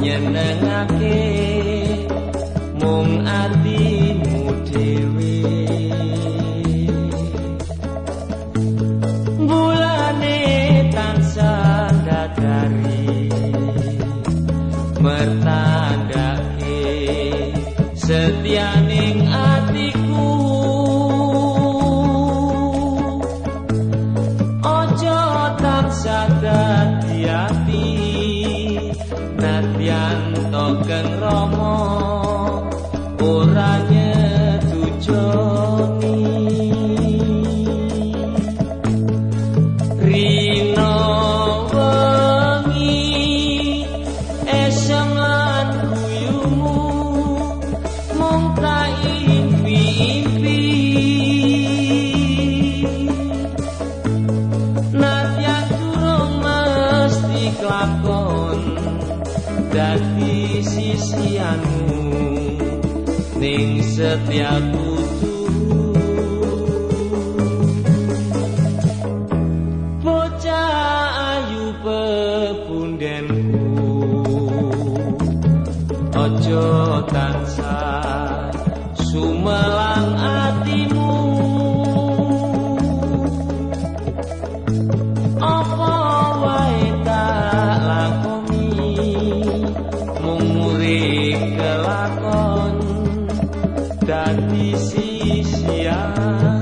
nyenengake. Mung atimu dhewe. Bulane tansah dadari mertandake setiane kang rama ora nyetujoni. Rina wangi esang lan kuyumu mung mimpi nadya durung mesti klakon dan sisianmu ning setiaku Bocah ayu pepundhenku. Ojo tansah sumelang atimu. Kelakon dadi sisian Rino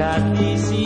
that we see.